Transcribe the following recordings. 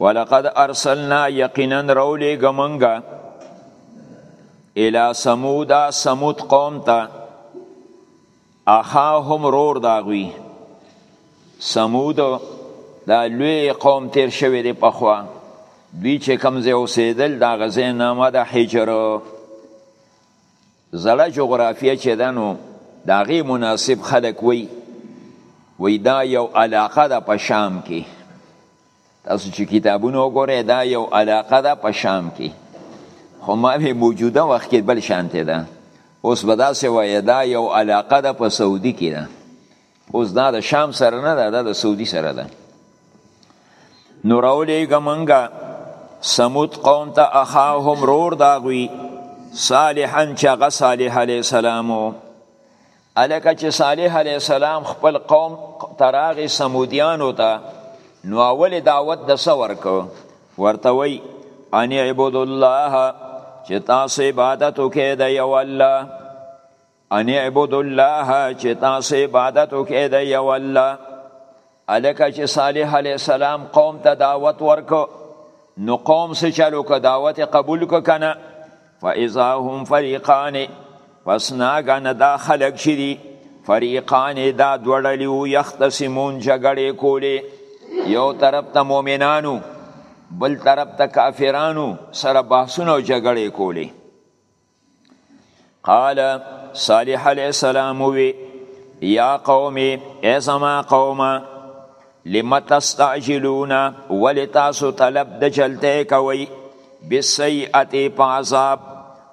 ولقد ارسلنا یقینا رولی گمنگا الى سمود سمود قوم تا اخاهم رور داغوی سمود دا لوی قوم تیر شوی دی پخوا دوی چې کمزې اوسېدل دا غزې نامه د حجرو زړه جغرافیه چې ده نو د هغې مناسب خلک وایي وایي دا یو علاقه ده په شام کې تاسو چې کتابونه وګورئ دا یو علاقه ده په شام کې خو ما به موجوده وخت کې بل شانته ده اوس به داسې وایي دا یو علاقه ده په سعودي کې ده اوس دا د شام سره نه ده دا د سعودي سره ده نو راولېږه مونږه سمود قوم ته اخاهم رور د هغوی صالحا چې هغه صالح علیه السلام و هلکه چې صالح علیه السلام خپل قوم ته راغی سمودیانو ته نو اول دعوت د څه ورکو ورته وی ان اعبدوا الله چې تاسو عبادت وکړئ د یو الله ان اعبدوا الله چې تاسو عبادت وکړئ د یو الله الکه چې صالح علی السلام قوم ته دعوت ورکو نو قوم سره چلو که دعوت قبول کو کنه فاذا هم فريقان پس ناګن دا خلق شری فریقان دا دوړلیو یختصمون جګړې کولې یو طرف ته مؤمنانو بل طرف ته کافرانو سره بحثونه او جګړې کولې قال صالح علیه السلام وی یا قوم ای زما قومه لم تستعجلون ولی تاسو طلب د چلته کوي بسیئت په عذاب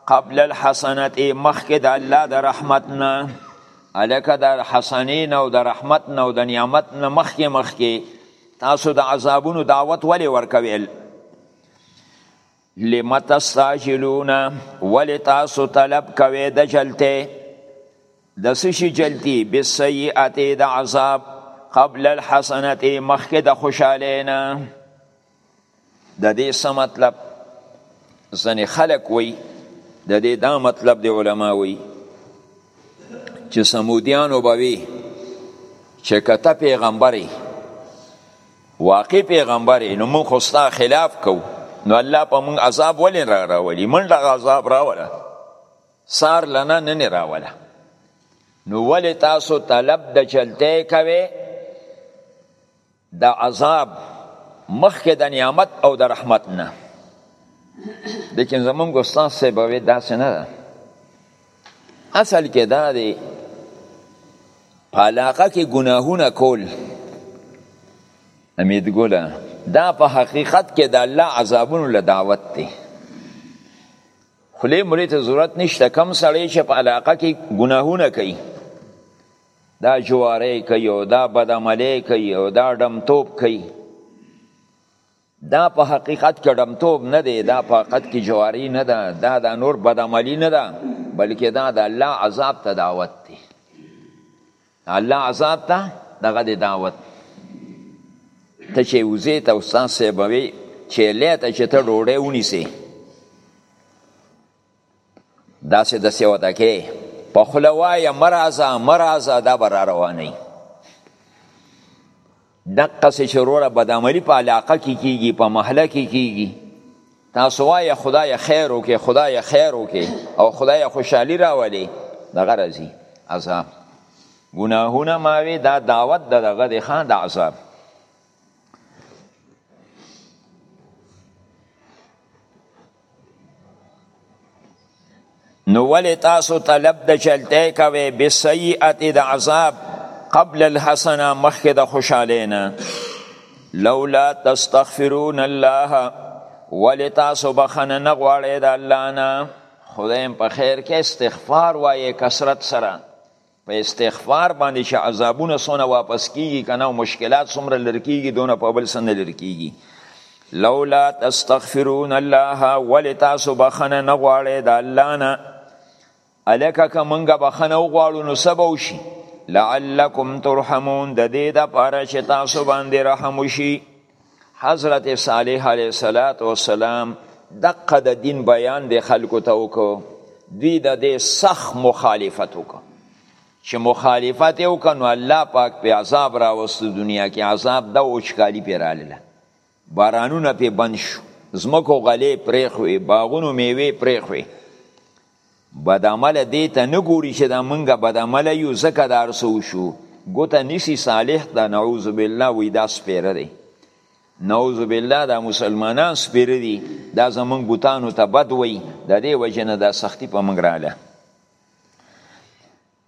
قبل الحسنت مخک د الله د رحمت نه الکه د حسنین او د رحمت نه او د نعمت نه مخک مخک تاسو د عذابونو دعوت ولی ورکوي لم تستعجلون ولی تاسو طلب کوي د جلته د سشي جلتی بالسیئات د عذاب قبل الحسنات مخکې د خوشاله نه د دې څه مطلب ځنې خلک وي د دې دا مطلب دی علما وي چې سمودیانو به وي چې کته پیغمبري واقع پیغمبر نو موږ خو ستا خلاف کو نو الله په موږ عذاب ولې را راولي موږ دغه عذاب راوله سار لنا نه راوله نو ولې تاسو طلب د چلته کوي د عذاب مخکې د نعمت او د رحمت نه لیکن زمونږ استاد صاحب وی داسې نه ده اصل کې دا دی په علاقه کې ګناهونه کول امید ګوله دا په حقیقت کې د الله عذابونو له دعوت دی خلی ملی ته ضرورت نشته کم سړی چې په علاقه کې ګناهونه کوي دا جواره کوي او دا بدعملی کوي او دا ډمتوب کوي دا په حقیقت کې ډمتوب نه دی دا په حقیقت کې جواری نه ده دا دا نور بدعملی نه ده بلکې دا د الله عذاب ته دعوت دی الله عذاب ته دغه دی دعوت ته چې وزې ته استاد صاحب وي چې لیته چې ته ډوډۍ ونیسې داسې د سیو دکې په خوله وایه مرازه مرازه دا به را رواني دقسې چې وروره بدعملي په علاقه کې کیږي په محله کې کیږي تاسو وایه خدای خیر وکړي خدای خیر وکړي او خدای خوشحالي راولي دغه راځي عذاب ګناهونه ماوي دا دعوت د دغه د خان د عذاب نو ولی تاسو طلب د چلته کوي بسیئه د عذاب قبل الحسنه مخک د خوشالینا لولا تستغفرون الله ولی تاسو بخنه نه غواړی د الله نه خدایم په خیر کې استغفار وایې کثرت سره په استغفار باندې چې عذابونه سونه واپس کیږي کنه او مشکلات سمره لری کیږي دونه په بل سن لری کیږي لولا تستغفرون الله ولتاسو بخنه نه غواړي د الله نه الکه که مونږه بخنه وغواړو نو سبا وشي لعلکم ترحمون د دې د پاره چې تاسو باندې رحم وشي حضرت صالح علیه الصلاۃ والسلام دقه د دین بیان د خلکو ته وکړو دوی د دې سخت مخالفت وکړو چې مخالفت یې وکړ نو الله پاک په عذاب راوست دنیا کې عذاب د وچکالي پې راغله بارانونه پې بند شو ځمکو غلې پرېښوې باغونو میوې پرېښوې بد عمله دې ته نه ګوري چې دا مونږه بد عمله یو ځکه دا هرڅه وشو ګوته نیسي صالح ته نعوذ بالله وی دا سپیره دی نعوذ بالله دا مسلمانان سپیره دي دا زمونږ بوتانو ته بد وی د دې وجه نه دا سختی په مونږ رااله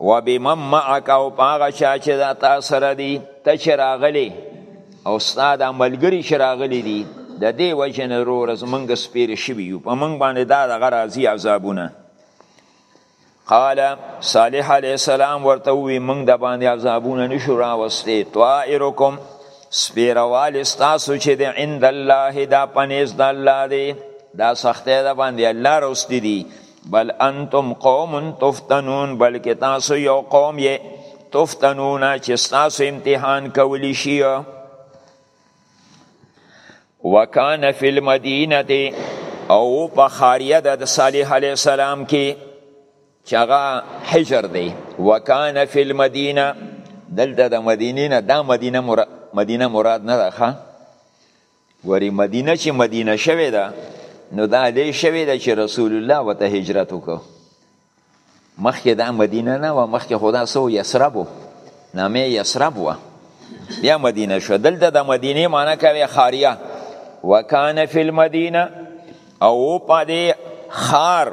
و بمن معک او په هغه چا چې دا تا سره دي ته چې راغلی او ستا دا ملګري چې راغلي دي د دې وجې نه وروره زمونږ سپېرې شوي یو په مونږ باندې دا دغه راځي عذابونه قال صالح علیه السلام ورته ووی مونږ د باندې عذابونه نشو راوستې طائرکم سپیروال ستاسو چې د عند الله دا پنیز د الله دی دا سختې د باندې الله راوستي دي بل انتم قوم تفتنون بلکې تاسو یو قوم یې تفتنون چې تاسو امتحان کولی شي وکانه فی المدینه او په خاریه د صالح علی السلام کې چغه حجر دی وکانه فی المدینه دلته د مدینه نه دا مدینه مراد مدینه مراد نه ده ګوري مدینه چې مدینه شوې ده نو دا دې شوې ده چې رسول الله وته هجرت وکړو مخکې دا مدینه نه و مخکې خدا سو یسرب و نامې یسرب و بیا مدینه شو دلته د مدینه معنی کوي خاریه وکانه فی المدینه او پدې خار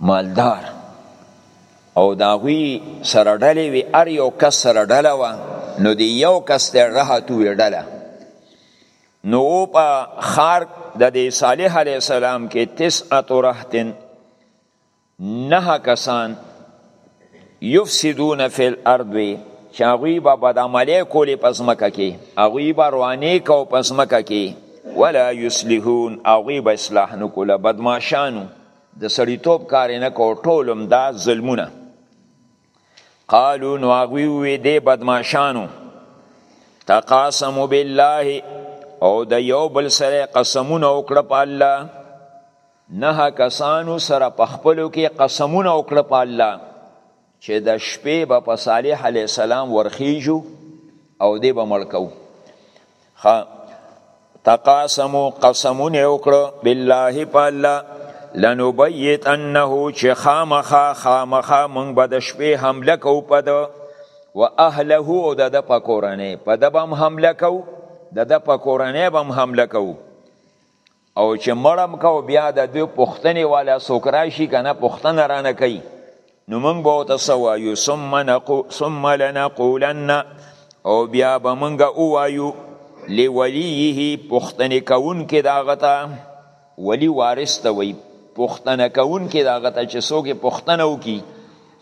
مالدار او د هغوی سره ډلې وي هر یو کس سره ډله وه نو د یو کس ته رهت وي ډله نو په ښار د دې صالح علیه السلام کې تسعت رهتن نه کسان یفسدون فی الارض وی چې هغوی به بدعملی کولې په ځمکه کې هغوی به روانې کو په ځمکه کې ولا یصلحون هغوی به اصلاح نه کوله بدماشانو د سړیتوب کار نه کو ټول هم دا ظلمونه قالو نو هغوی وی دی بدماشانو تقاسمو بالله او د یو بل سره قسمونه وکړه په الله نه کسانو سره په خپلو کې قسمونه وکړه په الله چې د شپې به په صالح علیه السلام ورخیجو او دی به مړ کوو تقاسمو قسمونه وکړو بالله په الله لنبیت انه چې خامخا خامخا مونږ به د شپې حمله کو په ده و اهله او د ده په کورنۍ په ده به هم حمله کو د ده په کورنۍ به هم حمله کو او چې مړم کو بیا د دوی پښتنې والا څوک راشي که نه پښتنه رانه کوي نو موږ به ورته څه وایو ثم, نقو ثم لنقولن او بیا به موږ ووایو لولیه پښتنې کوونکې د هغه ته ولي وارث ته وایي پښتنه کوونکې د هغه ته چې څوک یې پښتنه وکړي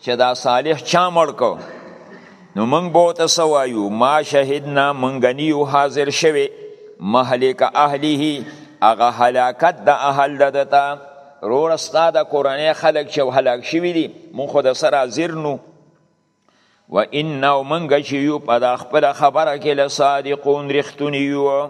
چې دا صالح چا مړ کو نو موږ به ورته څه وایو ما شهدنا موږ نه یو حاضر شوی مهلک اهله هغه هلاکت د اهل د ده ته وروره ستا د کورنۍ خلک چې هلاک شوي دي موږ خو د سره حاضر نو و ان او منګه چې یو په دا خپل خبره کې لصادقون رښتونی یو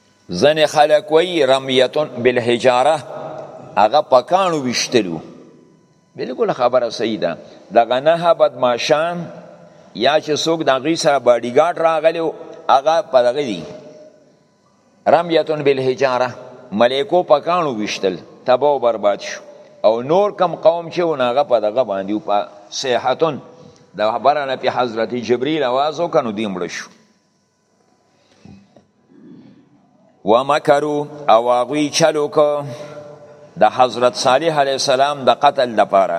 ځنې خلک وایي رمیتون بالحجاره هغه په کاڼو ویشتلو بلکل خبره صحیح ده دغه نه بدماشان یا چې څوک د هغوی سره باډیګارډ راغلی و هغه په دغه دي رمیتون بالحجاره ملیکو په کاڼو ویشتل تبا او برباد شو او نور کم قوم چې و هغه په دغه باندې په صحتون د خبره نه په حضرت جبرئیل आवाज وکړو دیم شو ومکرو او هغوی چل وکړ د حضرت صالح علیه السلام د قتل لپاره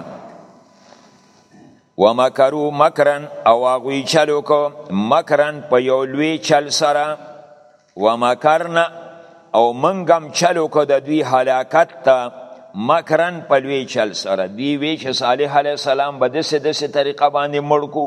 ومکرو مکرن او هغوی چل وکړ مکرن په یو لوی چل سره ومکرنا او منګم چل وکړ د دوی هلاکت ته مکرن په لوی چل سره دوی وی چې صالح علیه السلام به دسې دسې طریقه باندې مړ کو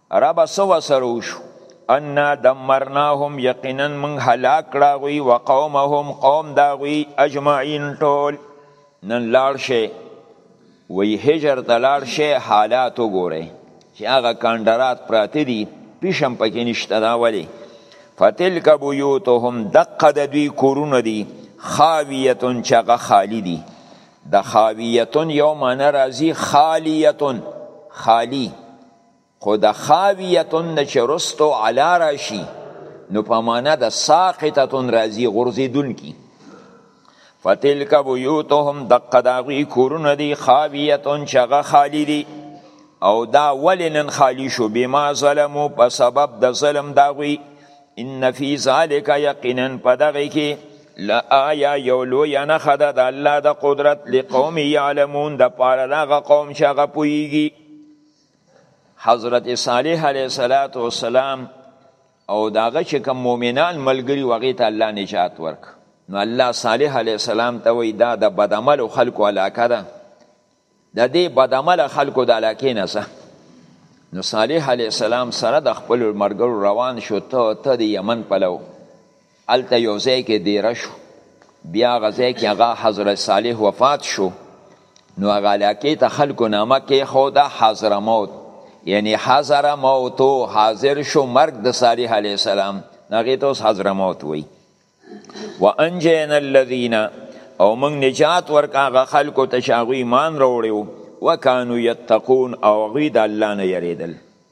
رب سو وسره وشو ان دمرناهم یقینا من هلاک کړه غوی و قومهم قوم دا غوی اجمعین ټول نن لاړ شي وی هجر ته لاړ شي حالات وګوره چې هغه کاندرات پراته دي پیشم پکې نشته دا ولی فتلک بیوتهم دقه د دوی کورونه دي خاویتون چې هغه خالی دي د خاویتون یو معنی راځي خالیتون خالی خو د خاویتون نه چې رستو علا راشي نو په معنا د ساقطتون راځي غورځېدونکي فتلک بیوتهم دقه د هغوی کورونه دي خاویتون چې هغه خالي دي او دا ولې نن خالي شو بما ظلمو په سبب د ظلم د هغوی ان فی ذلک یقینا په دغه کې لآیا یو لویه نښه ده د الله د قدرت لقوم یعلمون د پاره د هغه قوم چې هغه پوهېږي حضرت صالح علیه الصلاۃ والسلام او داغه چې کوم مؤمنان ملګری وغه ته الله نجات ورک نو الله صالح علیه السلام ته وی دا د بدعمل خلکو علاقه ده د دې بدعمل خلکو د علاقې نه سه نو صالح علیه السلام سره د خپل مرګرو روان شو ته ته د یمن پلو هلته یو ځای کې دیره شو بیا هغه ځای کې هغه حضرت صالح وفات شو نو هغه علاقې ته خلکو نامه کېښوده حضرموت یعنی حضر موتو حاضر شو مرګ د صالح علیه السلام هغې ته اوس حضرموت وایي وانجینا الذین او موږ نجات ورک هغه خلکو ته چې هغوی ایمان راوړی وو وکانو یتقون او هغوی د الله نه یریدل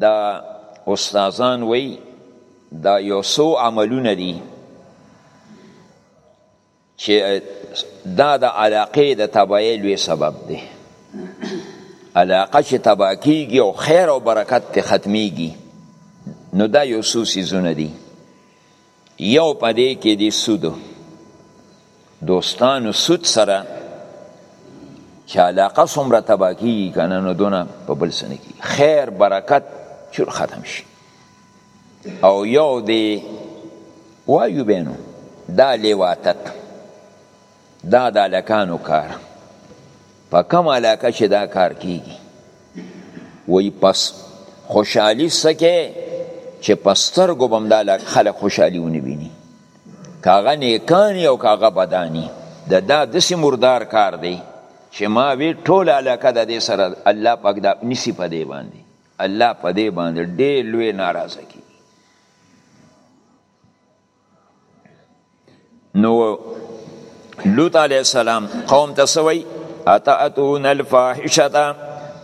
دا استادان وی دا یو سو عملونه دي چې دا د علاقې د تباهی لوی سبب دی علاقه چې تباه کیږي او خیر او برکت ته ختمیږي نو دا یو سو سیزونه دي یو په دې کې دی سود دوستانو سود سره چې علاقه څومره تبا کیږي که نه نو دونه په بل څه نه کیږي خیر برکت چور ختم شي او یو دی وایو بینو دا لیواتت دا د الکانو کار په کم علاقه چې دا کار کیږي وای پس خوشحالی سکه چې پستر ګوبم دا خلک خوشحالی ونی بینی کاغه نیکانی او کاغه بدانی د دا دسی مردار کار دی چې ما وی ټول علاقه د دې سره الله پاک دا نسی په دی باندې الله په دی باندې ډېر لوی ناراضه کی نو لوط علیه السلام قوم ته سوی اتاتون الفاحشتا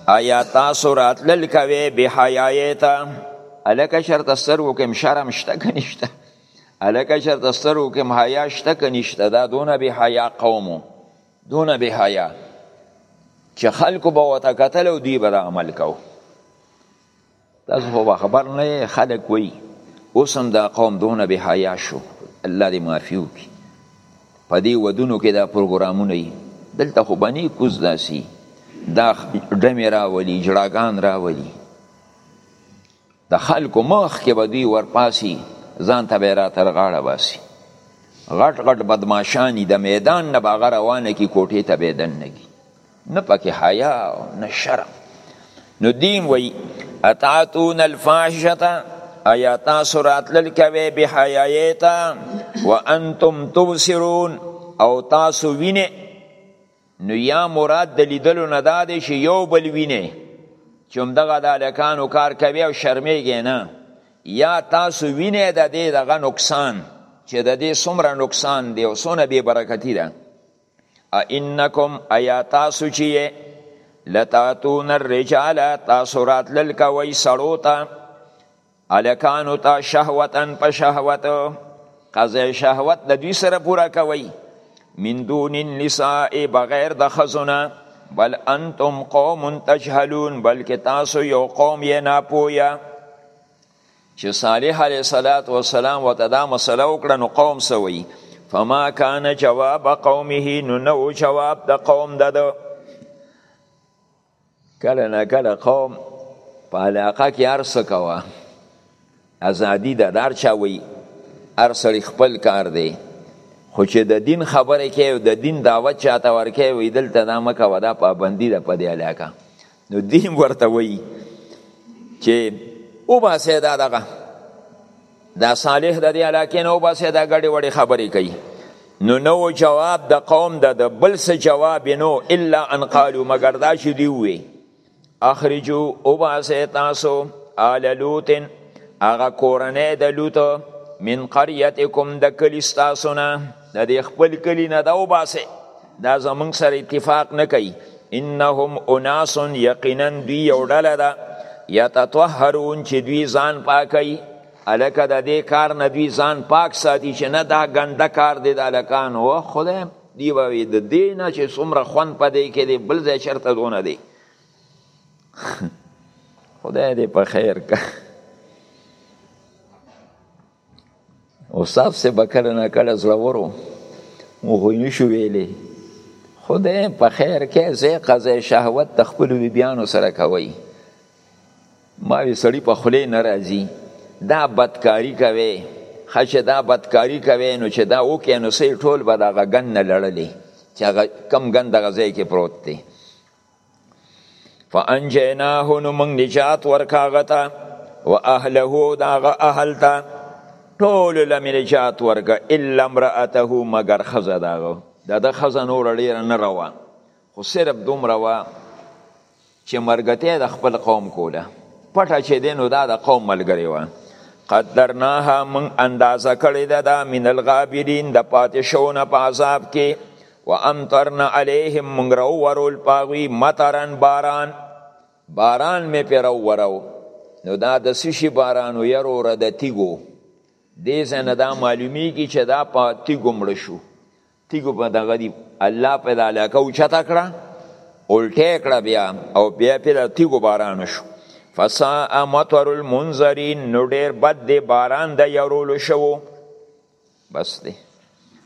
آیا تاسو راتلل کوي به حیاي ته الکه شرط سرو کوم شرم شته کنيشته الکه شرط سرو کوم حیا شته کنيشته دا دونه به حیا قومو دونه به حیا چې خلکو به وته قتل او دی به عمل کوو تاسو خو به خبر نه یې خلک وایي اوس هم دا قوم دونه بې حیا شو الله دې معافي وکړي په دې ودونو کې دا پروګرامونه یي دلته خو به نه کوز داسي دا ډمې راولي جړاګان راولي د خلکو مخ کې به دوی ورپاسي ځان ته به راتر غاړه باسي غټ غټ بدماشانی د میدان نه باغ روانه کی کوټې ته به دنګي نه پکې حیا او نه شرم نو دیم وی اتعتون الفاحشه ایا تاسو راتلل کوي به حیایتا وانتم تبصرون او تاسو وینه نو یا مراد د لیدلو نه دا دی چې یو بل وینه چې همدغه د هلکانو کار کوي او شرمېږي نه یا تاسو وینه د دې دغه نقصان چې د دې څومره نقصان دی او څونه بې برکتي ده ائنکم ایا تاسو چی لتاتون الرجال تاسو راتلل کوي سړو ته الکانو ته شهوتن په شهوت قضای شهوت د دوی سره پورا کوي من دون النساء بغیر د خزونه بل انتم قوم تجهلون بلکې تاسو یو قوم یې ناپویا چې صالح علیه صلات و سلام وته دا مسله وکړه نو قوم سوی فما کان جواب قومه نو نو جواب د قوم دد کله نه کله قوم په علاقه کې ارس کوا ازادي د دار چا وی ارسړي خپل کار دی خو چې د دین خبره کوي د دین دعوت چاته ورکوي وي دلته دا مکه ودا پابندي ده په دې علاقه نو دیم ورته وایي چې وباسئ دا دغه دا صالح د دې علاقې نه وباسئ دا ګډې وړې خبرې کوي نو نو جواب د قوم د د بل څه جواب نو الا ان قالو مگر دا چې دی وي اخرجو وباسئ تاسو آل لوتن هغه کورنۍ د لوت من قريتكم د کلی ستاسو نه د خپل کلی نه دا وباسئ دا زمونږ سره اتفاق نه کوي انهم اناس یقینا دوی یو ډله ده یتطهرون چې دوی ځان پاکوي الکه د دې کار نه دوی ځان پاک ساتي چې نه دا ګنده کار دی د الکان و خدای دی وی د دې نه چې څومره خوند پدې کې دی بل ځای چرته دونه دی خدای دې په خیر که اوصاف سه بکره نه کړه زړه ورو مو خو نشو ویلې خدای په خیر کې زې قضې شهوت تخپل وی بیانو سره کوي ما وی سړی په خله ناراضي دا بدکاری کوي خشه دا بدکاری کوي نو چې دا وکې نو سې ټول به دا غن نه لړلې چې کم غن دغه ځای کې پروت دی فانجیناه نو موږ نجات ورکاغه ته و اهله داغه اهل ته ټول لم نجات ورکا الا امراته مگر خزه داغه دا د خزه نور ډیر نه روا خو صرف دومره وا چې مرګته د خپل قوم کوله پټه چې دینو دا د قوم ملګری و قدرناها من اندازه کړی ده دا من الغابرین د پاتې شونه په عذاب کې وامطرنا علیهم مونږ راوورول په هغوی مطرا باران باران مې پرې راووراو نو دا د څه شي باران و یروره د تیږو دې ځای نه دا معلومیږي چې دا په تیږو مړه شو تیږو په دغه دي الله په دا علاقه اوچته کړه الټه کړه بیا او بیا په دا تیږو باران شو فساء مطر المنذرین نو ډیر بد دی باران د یرولو شوو بس دی